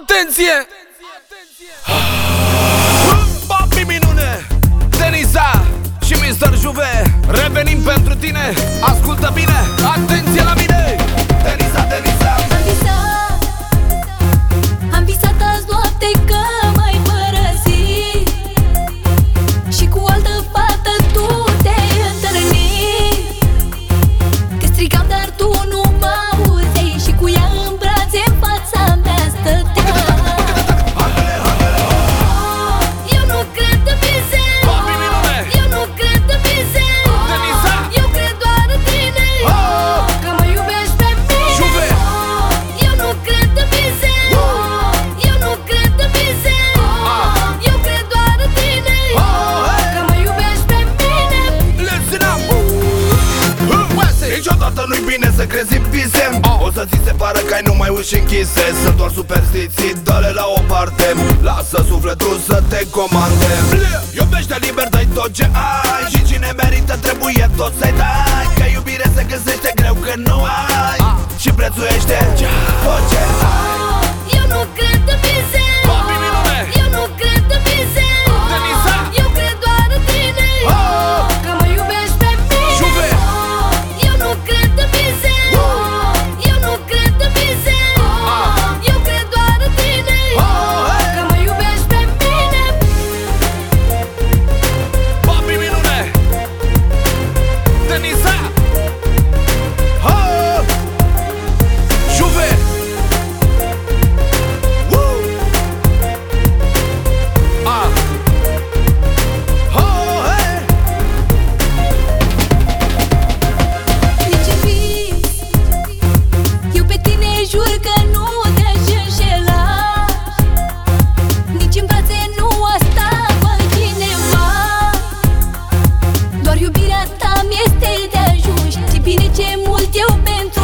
Atenție! Papi minune Denisa și Mr. Juve Revenim pentru tine Ascultă bine Atenție la mine să crezi în vise. O să ți se pară că ai numai uși închise. Sunt doar superstiții, dă-le la o parte. Lasă sufletul să te comande. Iubește liber, dai tot ce ai. Și cine merită trebuie tot să-i dai. Că iubire se găsește greu când nu ai. Și prețuiește tot ce ai que eu pentru